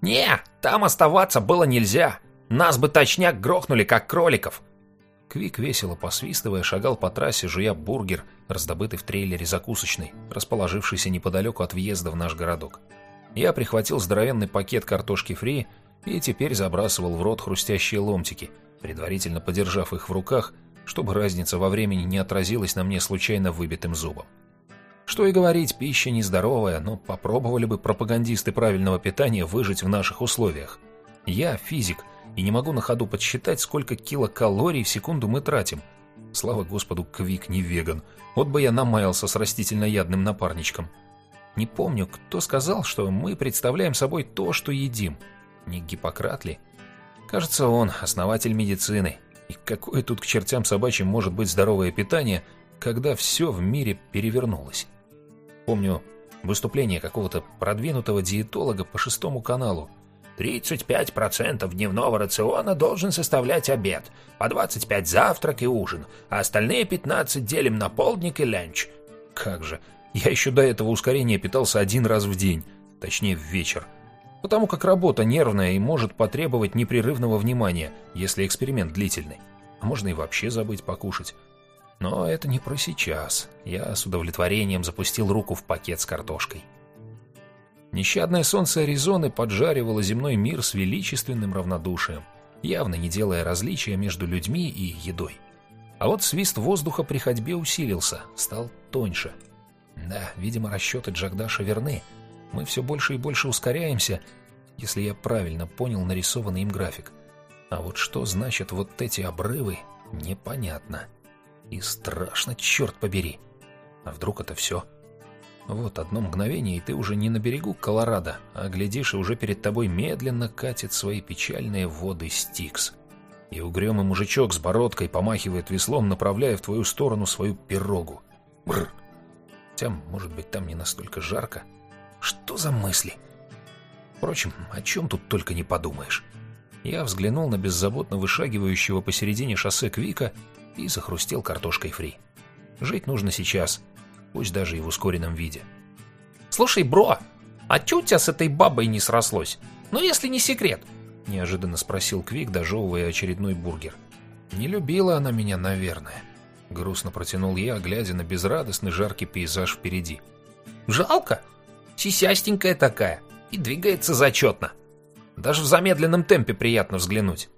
«Не, там оставаться было нельзя. Нас бы точняк грохнули, как кроликов». Квик, весело посвистывая, шагал по трассе, жуя бургер, раздобытый в трейлере закусочной, расположившийся неподалеку от въезда в наш городок. Я прихватил здоровенный пакет картошки фри и теперь забрасывал в рот хрустящие ломтики, предварительно подержав их в руках, чтобы разница во времени не отразилась на мне случайно выбитым зубом. Что и говорить, пища нездоровая, но попробовали бы пропагандисты правильного питания выжить в наших условиях. Я физик и не могу на ходу подсчитать, сколько килокалорий в секунду мы тратим. Слава господу, Квик не веган. Вот бы я намаялся с растительноядным напарничком. Не помню, кто сказал, что мы представляем собой то, что едим. Не Гиппократ ли? Кажется, он основатель медицины. И какое тут к чертям собачьим может быть здоровое питание, когда все в мире перевернулось? Помню выступление какого-то продвинутого диетолога по шестому каналу. 35% дневного рациона должен составлять обед, по 25 завтрак и ужин, а остальные 15 делим на полдник и ленч. Как же, я еще до этого ускорения питался один раз в день, точнее в вечер. Потому как работа нервная и может потребовать непрерывного внимания, если эксперимент длительный. А можно и вообще забыть покушать. Но это не про сейчас. Я с удовлетворением запустил руку в пакет с картошкой. Нещадное солнце Аризоны поджаривало земной мир с величественным равнодушием, явно не делая различия между людьми и едой. А вот свист воздуха при ходьбе усилился, стал тоньше — да, видимо, расчеты Джагдаша верны. Мы все больше и больше ускоряемся, если я правильно понял нарисованный им график. А вот что значат вот эти обрывы, непонятно. И страшно, черт побери. А вдруг это все? Вот одно мгновение, и ты уже не на берегу Колорадо, а глядишь, и уже перед тобой медленно катит свои печальные воды Стикс. И угрюмый мужичок с бородкой помахивает веслом, направляя в твою сторону свою пирогу. Бррр! Хотя, может быть, там не настолько жарко. Что за мысли? Впрочем, о чем тут только не подумаешь. Я взглянул на беззаботно вышагивающего посередине шоссе Квика и захрустел картошкой фри. Жить нужно сейчас, пусть даже и в ускоренном виде. «Слушай, бро, а чё у тебя с этой бабой не срослось? Ну, если не секрет?» Неожиданно спросил Квик, дожевывая очередной бургер. «Не любила она меня, наверное». Грустно протянул я, глядя на безрадостный жаркий пейзаж впереди. «Жалко? Сисястенькая такая и двигается зачетно. Даже в замедленном темпе приятно взглянуть».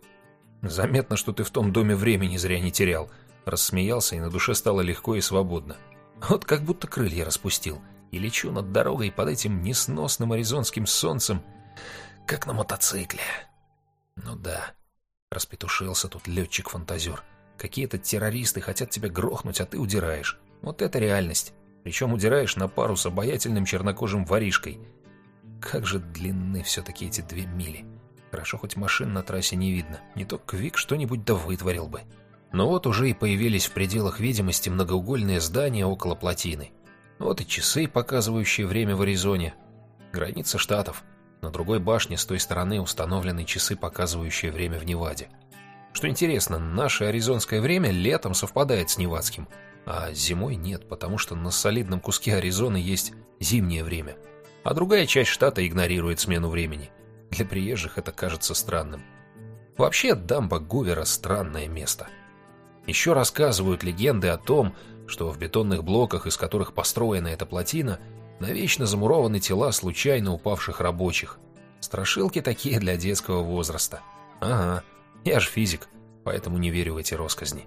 «Заметно, что ты в том доме времени зря не терял», рассмеялся, и на душе стало легко и свободно. Вот как будто крылья распустил, и лечу над дорогой под этим несносным аризонским солнцем, как на мотоцикле. Ну да, распетушился тут летчик-фантазер. Какие-то террористы хотят тебя грохнуть, а ты удираешь. Вот это реальность. Причем удираешь на пару с обаятельным чернокожим воришкой. Как же длинны все-таки эти две мили. Хорошо, хоть машин на трассе не видно. Не то Квик что-нибудь да вытворил бы. Но вот уже и появились в пределах видимости многоугольные здания около плотины. Вот и часы, показывающие время в Аризоне. Граница штатов. На другой башне с той стороны установлены часы, показывающие время в Неваде. Что интересно, наше аризонское время летом совпадает с невадским, а зимой нет, потому что на солидном куске Аризоны есть зимнее время, а другая часть штата игнорирует смену времени. Для приезжих это кажется странным. Вообще, дамба Гувера – странное место. Еще рассказывают легенды о том, что в бетонных блоках, из которых построена эта плотина, навечно замурованы тела случайно упавших рабочих. Страшилки такие для детского возраста. Ага, я же физик, поэтому не верю в эти росказни.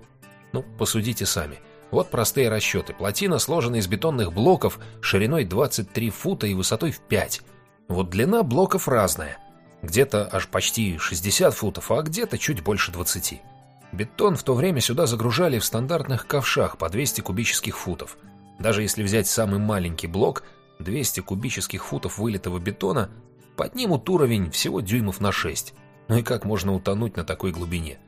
Ну, посудите сами. Вот простые расчеты. Плотина сложена из бетонных блоков шириной 23 фута и высотой в 5. Вот длина блоков разная. Где-то аж почти 60 футов, а где-то чуть больше 20. Бетон в то время сюда загружали в стандартных ковшах по 200 кубических футов. Даже если взять самый маленький блок, 200 кубических футов вылитого бетона, поднимут уровень всего дюймов на 6. Ну и как можно утонуть на такой глубине?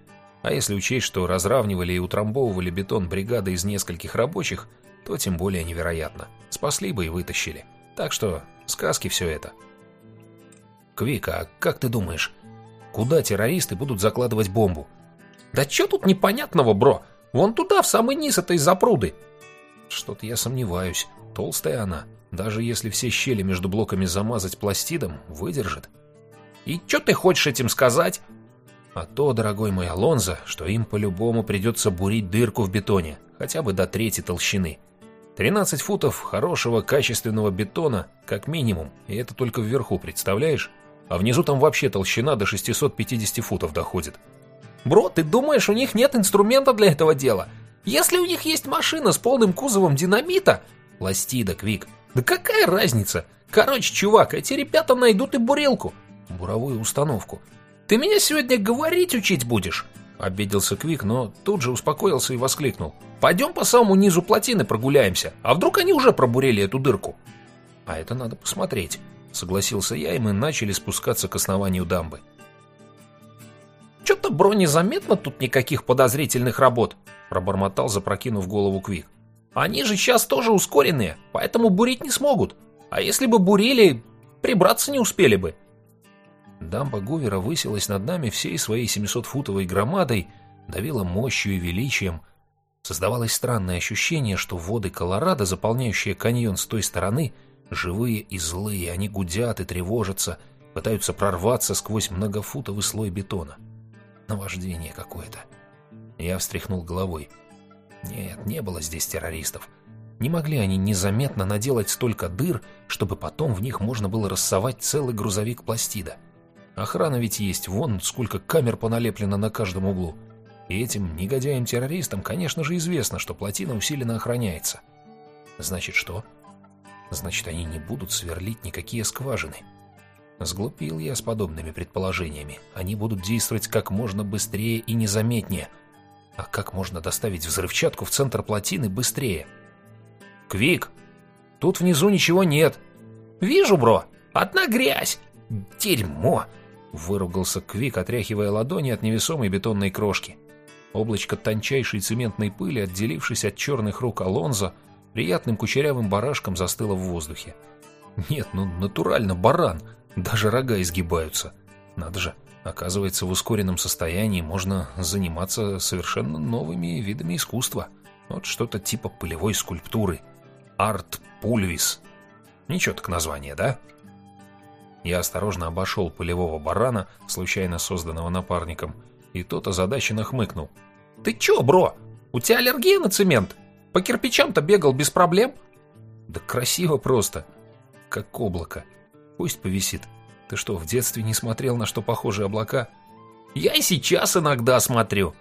А если учесть, что разравнивали и утрамбовывали бетон бригады из нескольких рабочих, то тем более невероятно. Спасли бы и вытащили. Так что сказки все это. Квика, а как ты думаешь, куда террористы будут закладывать бомбу? Да что тут непонятного, бро? Вон туда, в самый низ этой запруды. Что-то я сомневаюсь. Толстая она. Даже если все щели между блоками замазать пластидом, выдержит. И что ты хочешь этим сказать? А то, дорогой мой Алонзо, что им по-любому придется бурить дырку в бетоне, хотя бы до трети толщины. 13 футов хорошего качественного бетона, как минимум, и это только вверху, представляешь? А внизу там вообще толщина до 650 футов доходит. Бро, ты думаешь, у них нет инструмента для этого дела? Если у них есть машина с полным кузовом динамита... Пластида, Квик. Да какая разница? Короче, чувак, эти ребята найдут и бурилку. Буровую установку. Ты меня сегодня говорить учить будешь? Обиделся Квик, но тут же успокоился и воскликнул. Пойдем по самому низу плотины прогуляемся, а вдруг они уже пробурили эту дырку? А это надо посмотреть, согласился я, и мы начали спускаться к основанию дамбы. Что-то, бро, незаметно тут никаких подозрительных работ, пробормотал, запрокинув голову Квик. Они же сейчас тоже ускоренные, поэтому бурить не смогут. А если бы бурили, прибраться не успели бы. Дамба Гувера высилась над нами всей своей 700-футовой громадой, давила мощью и величием. Создавалось странное ощущение, что воды Колорадо, заполняющие каньон с той стороны, живые и злые, они гудят и тревожатся, пытаются прорваться сквозь многофутовый слой бетона. Наваждение какое-то. Я встряхнул головой. Нет, не было здесь террористов. Не могли они незаметно наделать столько дыр, чтобы потом в них можно было рассовать целый грузовик пластида. Охрана ведь есть, вон сколько камер поналеплено на каждом углу. И этим негодяям-террористам, конечно же, известно, что плотина усиленно охраняется. Значит, что? Значит, они не будут сверлить никакие скважины. Сглупил я с подобными предположениями. Они будут действовать как можно быстрее и незаметнее. А как можно доставить взрывчатку в центр плотины быстрее? «Квик, тут внизу ничего нет». «Вижу, бро, одна грязь». «Дерьмо!» Выругался Квик, отряхивая ладони от невесомой бетонной крошки. Облачко тончайшей цементной пыли, отделившись от черных рук Алонзо, приятным кучерявым барашком застыло в воздухе. Нет, ну натурально баран, даже рога изгибаются. Надо же, оказывается, в ускоренном состоянии можно заниматься совершенно новыми видами искусства. Вот что-то типа пылевой скульптуры. Арт Пульвис. Ничего так название, да? Я осторожно обошел полевого барана, случайно созданного напарником, и тот озадаченно хмыкнул. «Ты чё, бро? У тебя аллергия на цемент? По кирпичам-то бегал без проблем?» «Да красиво просто. Как облако. Пусть повисит. Ты что, в детстве не смотрел на что похожи облака?» «Я и сейчас иногда смотрю».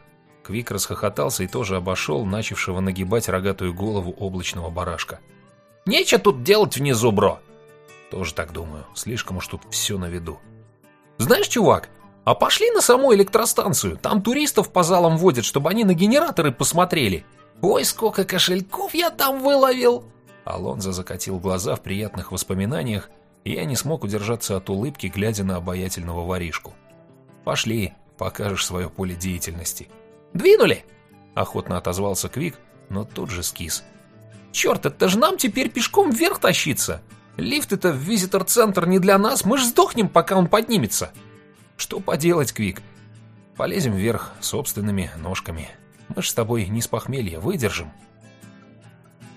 Квик расхохотался и тоже обошел начавшего нагибать рогатую голову облачного барашка. «Нечего тут делать внизу, бро. Тоже так думаю. Слишком уж тут все на виду. Знаешь, чувак, а пошли на саму электростанцию. Там туристов по залам водят, чтобы они на генераторы посмотрели. Ой, сколько кошельков я там выловил!» Алонзо закатил глаза в приятных воспоминаниях, и я не смог удержаться от улыбки, глядя на обаятельного воришку. «Пошли, покажешь свое поле деятельности». «Двинули!» — охотно отозвался Квик, но тут же скис. «Черт, это же нам теперь пешком вверх тащиться! Лифт это в визитор-центр не для нас, мы ж сдохнем, пока он поднимется. Что поделать, Квик? Полезем вверх собственными ножками. Мы ж с тобой не с похмелья выдержим.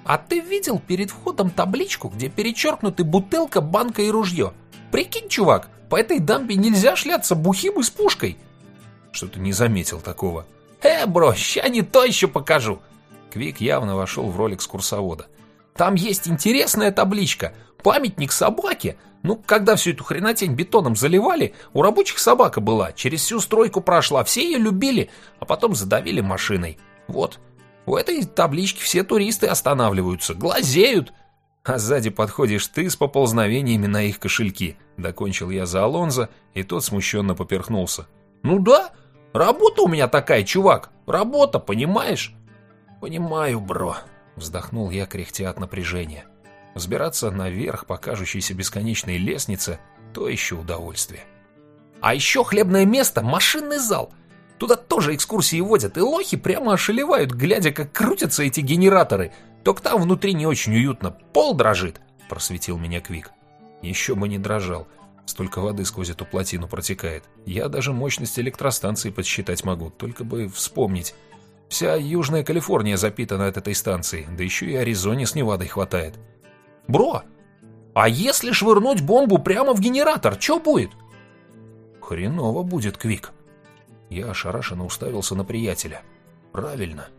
А ты видел перед входом табличку, где перечеркнуты бутылка, банка и ружье? Прикинь, чувак, по этой дамбе нельзя шляться бухим и с пушкой. Что-то не заметил такого. Э, бро, ща не то еще покажу. Квик явно вошел в роль экскурсовода. Там есть интересная табличка – Памятник собаке? Ну, когда всю эту хренотень бетоном заливали, у рабочих собака была, через всю стройку прошла, все ее любили, а потом задавили машиной. Вот, у этой таблички все туристы останавливаются, глазеют. А сзади подходишь ты с поползновениями на их кошельки. Докончил я за Алонзо, и тот смущенно поперхнулся. Ну да, работа у меня такая, чувак, работа, понимаешь? Понимаю, бро, вздохнул я, кряхтя от напряжения. Взбираться наверх по кажущейся бесконечной лестнице – то еще удовольствие. А еще хлебное место – машинный зал. Туда тоже экскурсии водят, и лохи прямо ошелевают, глядя, как крутятся эти генераторы. Только там внутри не очень уютно, пол дрожит, – просветил меня Квик. Еще бы не дрожал. Столько воды сквозь эту плотину протекает. Я даже мощность электростанции подсчитать могу, только бы вспомнить. Вся Южная Калифорния запитана от этой станции, да еще и Аризоне с Невадой хватает. Бро, а если швырнуть бомбу прямо в генератор, что будет? Хреново будет, Квик. Я ошарашенно уставился на приятеля. Правильно.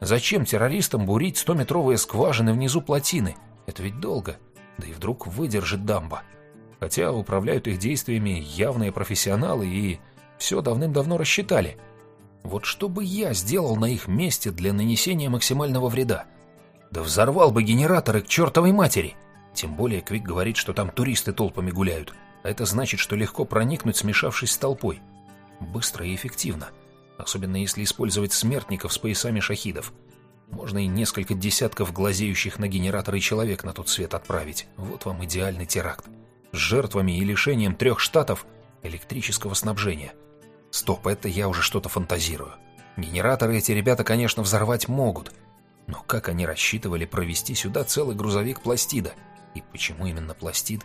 Зачем террористам бурить стометровые скважины внизу плотины? Это ведь долго. Да и вдруг выдержит дамба. Хотя управляют их действиями явные профессионалы и все давным-давно рассчитали. Вот что бы я сделал на их месте для нанесения максимального вреда? Да взорвал бы генераторы к чертовой матери. Тем более Квик говорит, что там туристы толпами гуляют. А это значит, что легко проникнуть, смешавшись с толпой. Быстро и эффективно. Особенно если использовать смертников с поясами шахидов. Можно и несколько десятков глазеющих на генераторы человек на тот свет отправить. Вот вам идеальный теракт. С жертвами и лишением трех штатов электрического снабжения. Стоп, это я уже что-то фантазирую. Генераторы эти ребята, конечно, взорвать могут. Но как они рассчитывали провести сюда целый грузовик пластида? И почему именно пластид?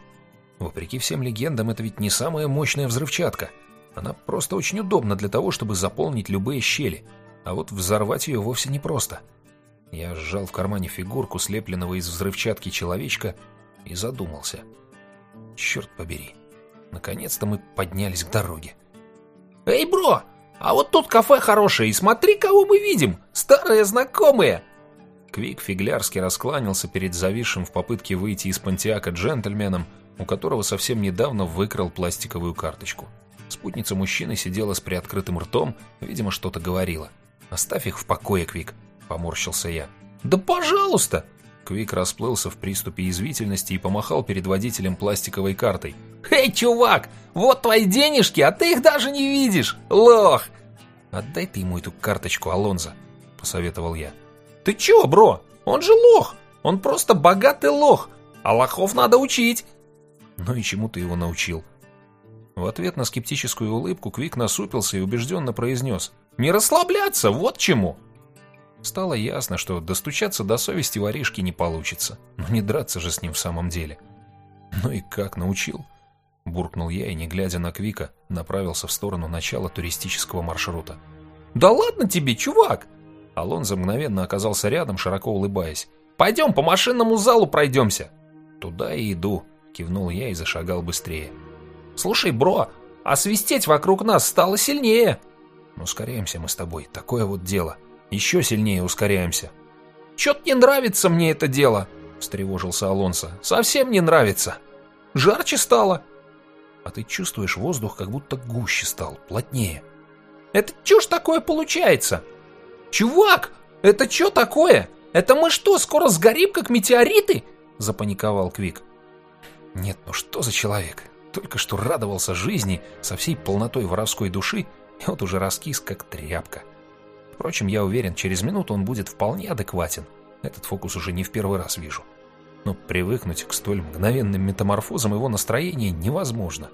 Вопреки всем легендам, это ведь не самая мощная взрывчатка. Она просто очень удобна для того, чтобы заполнить любые щели. А вот взорвать ее вовсе непросто. Я сжал в кармане фигурку, слепленного из взрывчатки человечка, и задумался. Черт побери. Наконец-то мы поднялись к дороге. «Эй, бро, а вот тут кафе хорошее, и смотри, кого мы видим! Старые знакомые!» Квик фиглярски раскланялся перед зависшим в попытке выйти из Пантиака джентльменом, у которого совсем недавно выкрал пластиковую карточку. Спутница мужчины сидела с приоткрытым ртом, видимо, что-то говорила. «Оставь их в покое, Квик», — поморщился я. «Да пожалуйста!» Квик расплылся в приступе язвительности и помахал перед водителем пластиковой картой. «Эй, чувак, вот твои денежки, а ты их даже не видишь! Лох!» «Отдай ты ему эту карточку, Алонзо», — посоветовал я. «Ты чё, бро? Он же лох! Он просто богатый лох! А лохов надо учить!» «Ну и чему ты его научил?» В ответ на скептическую улыбку Квик насупился и убежденно произнес. «Не расслабляться, вот чему!» Стало ясно, что достучаться до совести воришки не получится, но не драться же с ним в самом деле. «Ну и как научил?» Буркнул я и, не глядя на Квика, направился в сторону начала туристического маршрута. «Да ладно тебе, чувак!» Алонзо мгновенно оказался рядом, широко улыбаясь. «Пойдем по машинному залу пройдемся!» «Туда и иду», — кивнул я и зашагал быстрее. «Слушай, бро, а свистеть вокруг нас стало сильнее!» «Ускоряемся мы с тобой, такое вот дело. Еще сильнее ускоряемся». «Чё-то не нравится мне это дело», — встревожился Алонсо. «Совсем не нравится. Жарче стало» а ты чувствуешь воздух, как будто гуще стал, плотнее. Это чё ж такое получается? Чувак, это чё такое? Это мы что, скоро сгорим, как метеориты? Запаниковал Квик. Нет, ну что за человек? Только что радовался жизни со всей полнотой воровской души, и вот уже раскис, как тряпка. Впрочем, я уверен, через минуту он будет вполне адекватен. Этот фокус уже не в первый раз вижу но привыкнуть к столь мгновенным метаморфозам его настроения невозможно.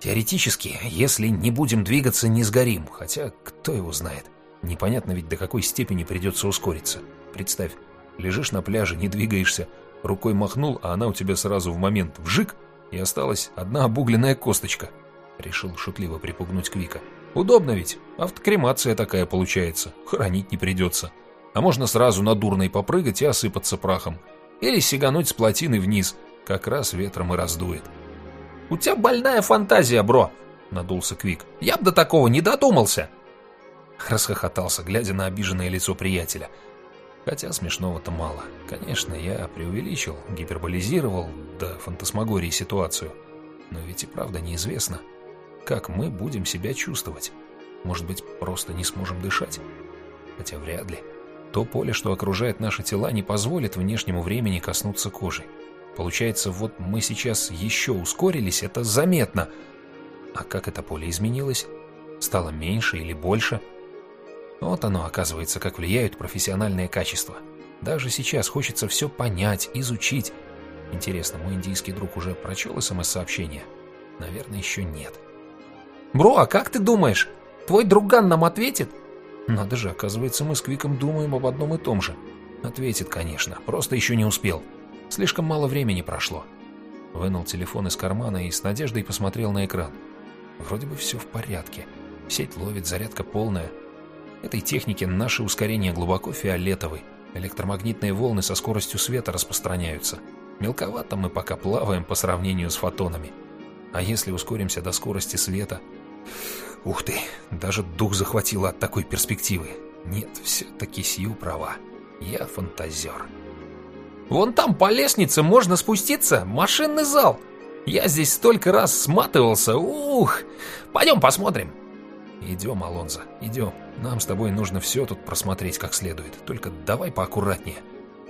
Теоретически, если не будем двигаться, не сгорим, хотя кто его знает. Непонятно ведь до какой степени придется ускориться. Представь, лежишь на пляже, не двигаешься, рукой махнул, а она у тебя сразу в момент вжик, и осталась одна обугленная косточка. Решил шутливо припугнуть Квика. Удобно ведь, автокремация такая получается, хоронить не придется. А можно сразу на дурной попрыгать и осыпаться прахом. Или сигануть с плотины вниз, как раз ветром и раздует. «У тебя больная фантазия, бро!» — надулся Квик. «Я б до такого не додумался!» Расхохотался, глядя на обиженное лицо приятеля. Хотя смешного-то мало. Конечно, я преувеличил, гиперболизировал до фантасмагории ситуацию. Но ведь и правда неизвестно, как мы будем себя чувствовать. Может быть, просто не сможем дышать? Хотя вряд ли. То поле, что окружает наши тела, не позволит внешнему времени коснуться кожи. Получается, вот мы сейчас еще ускорились, это заметно. А как это поле изменилось? Стало меньше или больше? Вот оно, оказывается, как влияют профессиональные качества. Даже сейчас хочется все понять, изучить. Интересно, мой индийский друг уже прочел СМС-сообщение? Наверное, еще нет. «Бро, а как ты думаешь, твой друган нам ответит?» Надо же, оказывается, мы с Квиком думаем об одном и том же. Ответит, конечно, просто еще не успел. Слишком мало времени прошло. Вынул телефон из кармана и с надеждой посмотрел на экран. Вроде бы все в порядке. Сеть ловит, зарядка полная. Этой технике наши ускорения глубоко фиолетовы. Электромагнитные волны со скоростью света распространяются. Мелковато мы пока плаваем по сравнению с фотонами. А если ускоримся до скорости света? Ух ты, даже дух захватило от такой перспективы. Нет, все-таки Сью права. Я фантазер. Вон там по лестнице можно спуститься, машинный зал. Я здесь столько раз сматывался, ух! Пойдем посмотрим. Идем, Алонзо, идем. Нам с тобой нужно все тут просмотреть как следует. Только давай поаккуратнее.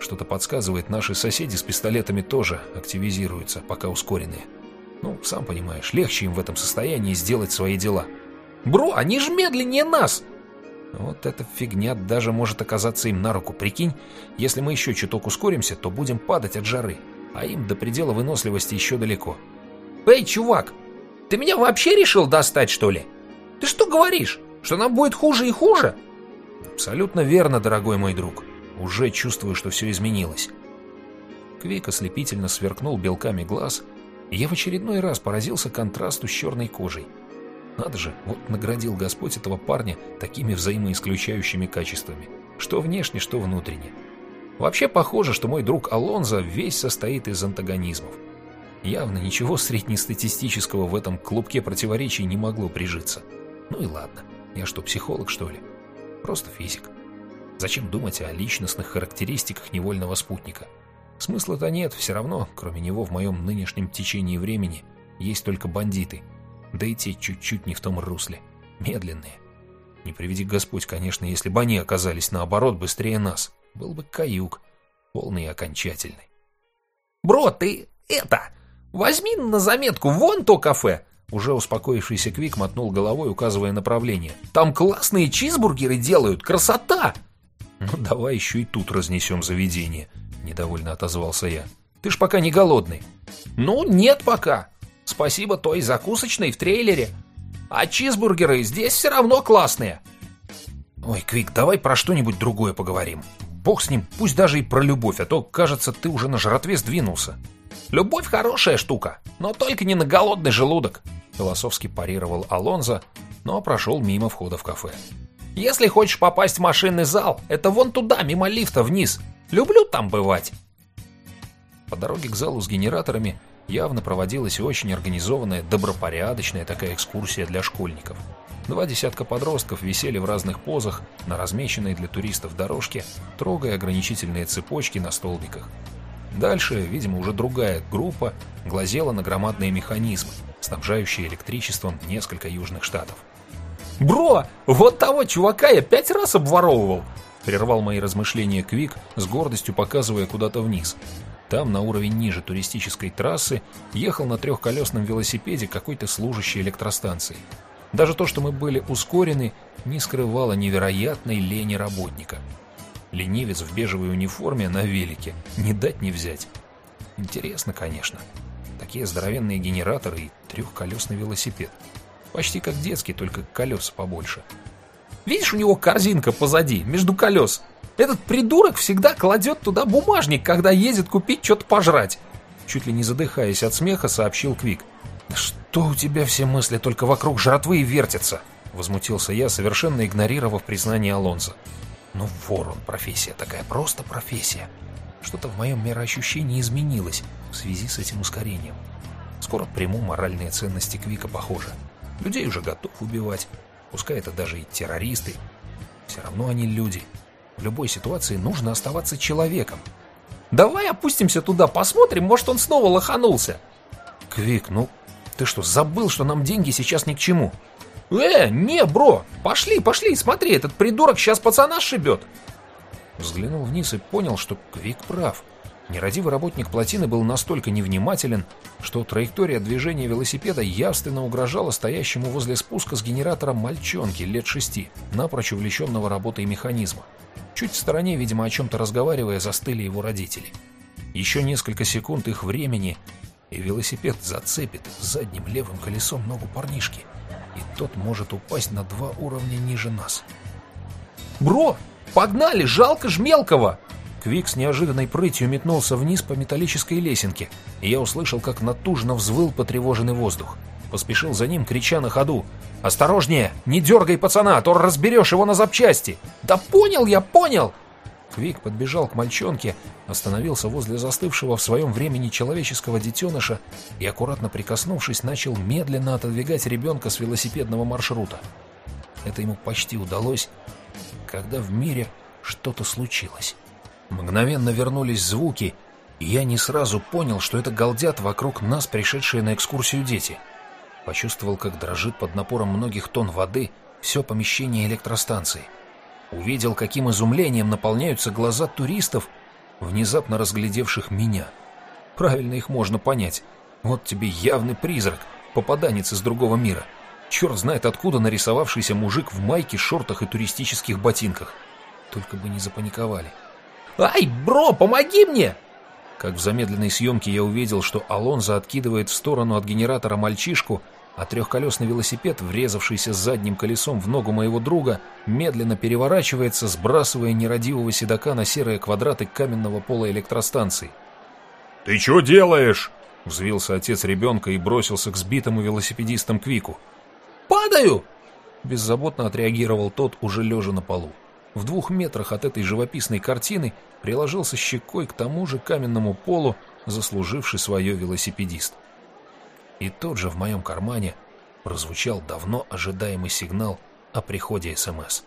Что-то подсказывает, наши соседи с пистолетами тоже активизируются, пока ускоренные. Ну, сам понимаешь, легче им в этом состоянии сделать свои дела. Бро, они же медленнее нас! Вот эта фигня даже может оказаться им на руку. Прикинь, если мы еще чуток ускоримся, то будем падать от жары. А им до предела выносливости еще далеко. Эй, чувак, ты меня вообще решил достать, что ли? Ты что говоришь? Что нам будет хуже и хуже? Абсолютно верно, дорогой мой друг. Уже чувствую, что все изменилось. Квик ослепительно сверкнул белками глаз, и я в очередной раз поразился контрасту с черной кожей. Надо же, вот наградил Господь этого парня такими взаимоисключающими качествами. Что внешне, что внутренне. Вообще похоже, что мой друг Алонзо весь состоит из антагонизмов. Явно ничего среднестатистического в этом клубке противоречий не могло прижиться. Ну и ладно, я что, психолог что ли? Просто физик. Зачем думать о личностных характеристиках невольного спутника? Смысла-то нет, все равно, кроме него в моем нынешнем течении времени, есть только бандиты – да и те чуть-чуть не в том русле. Медленные. Не приведи Господь, конечно, если бы они оказались наоборот быстрее нас. Был бы каюк, полный и окончательный. «Бро, ты это, возьми на заметку вон то кафе!» Уже успокоившийся Квик мотнул головой, указывая направление. «Там классные чизбургеры делают! Красота!» «Ну, давай еще и тут разнесем заведение», — недовольно отозвался я. «Ты ж пока не голодный». «Ну, нет пока. Спасибо той закусочной в трейлере. А чизбургеры здесь все равно классные. Ой, Квик, давай про что-нибудь другое поговорим. Бог с ним, пусть даже и про любовь, а то, кажется, ты уже на жратве сдвинулся. Любовь хорошая штука, но только не на голодный желудок. Философски парировал Алонзо, но прошел мимо входа в кафе. Если хочешь попасть в машинный зал, это вон туда, мимо лифта вниз. Люблю там бывать. По дороге к залу с генераторами явно проводилась очень организованная, добропорядочная такая экскурсия для школьников. Два десятка подростков висели в разных позах на размеченной для туристов дорожке, трогая ограничительные цепочки на столбиках. Дальше, видимо, уже другая группа глазела на громадные механизмы, снабжающие электричеством несколько южных штатов. «Бро, вот того чувака я пять раз обворовывал!» Прервал мои размышления Квик, с гордостью показывая куда-то вниз. Там, на уровень ниже туристической трассы, ехал на трехколесном велосипеде какой-то служащий электростанции. Даже то, что мы были ускорены, не скрывало невероятной лени работника. Ленивец в бежевой униформе на велике, не дать не взять. Интересно, конечно. Такие здоровенные генераторы и трехколесный велосипед. Почти как детский, только колеса побольше. Видишь, у него корзинка позади, между колес. Этот придурок всегда кладет туда бумажник, когда едет купить что-то пожрать. Чуть ли не задыхаясь от смеха, сообщил Квик. «Да что у тебя все мысли только вокруг жратвы и вертятся?» Возмутился я, совершенно игнорировав признание Алонзо. «Ну, вор он, профессия такая, просто профессия. Что-то в моем мироощущении изменилось в связи с этим ускорением. Скоро приму моральные ценности Квика, похоже. Людей уже готов убивать. Пускай это даже и террористы. Все равно они люди. В любой ситуации нужно оставаться человеком. Давай опустимся туда, посмотрим, может он снова лоханулся. Квик, ну ты что, забыл, что нам деньги сейчас ни к чему? Э, не, бро, пошли, пошли, смотри, этот придурок сейчас пацана шибет. Взглянул вниз и понял, что Квик прав. Нерадивый работник плотины был настолько невнимателен, что траектория движения велосипеда явственно угрожала стоящему возле спуска с генератором мальчонке лет шести, напрочь увлеченного работой механизма. Чуть в стороне, видимо, о чем-то разговаривая, застыли его родители. Еще несколько секунд их времени, и велосипед зацепит задним левым колесом ногу парнишки, и тот может упасть на два уровня ниже нас. «Бро, погнали, жалко ж мелкого!» Квик с неожиданной прытью метнулся вниз по металлической лесенке, и я услышал, как натужно взвыл потревоженный воздух. Поспешил за ним, крича на ходу. «Осторожнее! Не дергай пацана, а то разберешь его на запчасти!» «Да понял я, понял!» Квик подбежал к мальчонке, остановился возле застывшего в своем времени человеческого детеныша и, аккуратно прикоснувшись, начал медленно отодвигать ребенка с велосипедного маршрута. Это ему почти удалось, когда в мире что-то случилось. Мгновенно вернулись звуки, и я не сразу понял, что это галдят вокруг нас пришедшие на экскурсию дети. Почувствовал, как дрожит под напором многих тонн воды все помещение электростанции — увидел, каким изумлением наполняются глаза туристов, внезапно разглядевших меня. Правильно их можно понять. Вот тебе явный призрак, попаданец из другого мира. Черт знает откуда нарисовавшийся мужик в майке, шортах и туристических ботинках. Только бы не запаниковали. «Ай, бро, помоги мне!» Как в замедленной съемке я увидел, что Алонзо откидывает в сторону от генератора мальчишку, а трехколесный велосипед, врезавшийся задним колесом в ногу моего друга, медленно переворачивается, сбрасывая нерадивого седока на серые квадраты каменного пола электростанции. «Ты что делаешь?» — взвился отец ребенка и бросился к сбитому велосипедистам Квику. «Падаю!» — беззаботно отреагировал тот, уже лежа на полу. В двух метрах от этой живописной картины приложился щекой к тому же каменному полу, заслуживший свое велосипедист. И тут же в моем кармане прозвучал давно ожидаемый сигнал о приходе СМС.